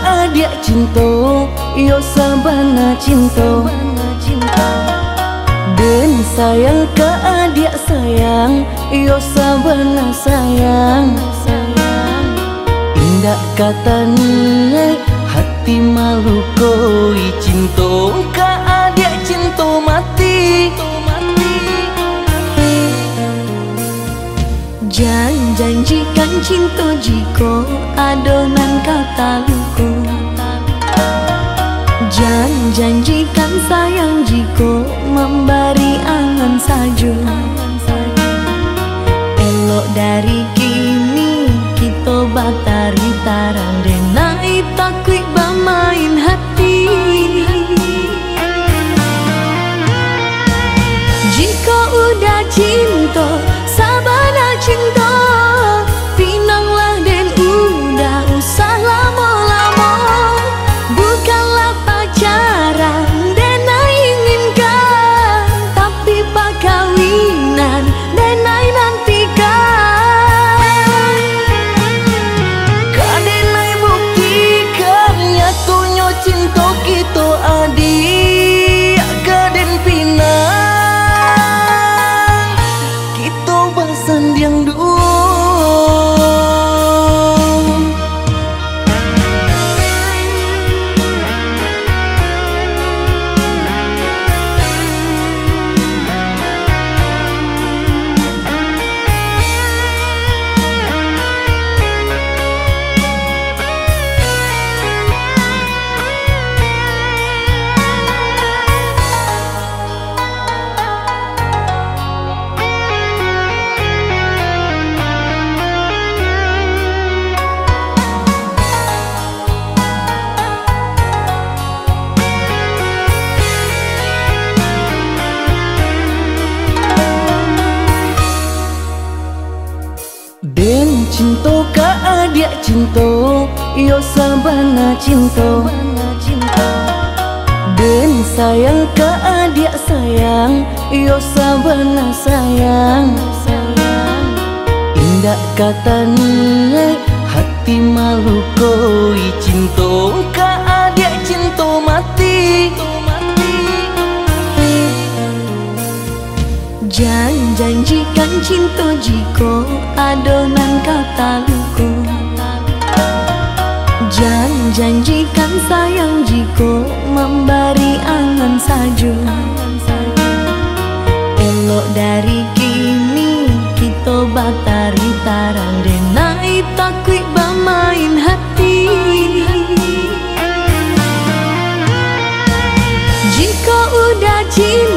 adik cinta Yo sabana cinta. Dan sayang ke adik sayang Yo sabana sayang. Indah kata Hati malu koi Jangan janjikan cinta jika adonan kata luku Jangan janjikan sayang jika amor. Dia cinta Yo sabana cinta Dan sayang ke adik sayang Yo sabana sayang Indah kata ni Hati malu koi cinta Ke adik cinta mati Jangan janjikan cinta jiko adonan kata luku Hujan janjikan sayang jiko memberi angan saju Elok dari kini kita batari tarang denai takwi bermain hati. Jiko udah cinta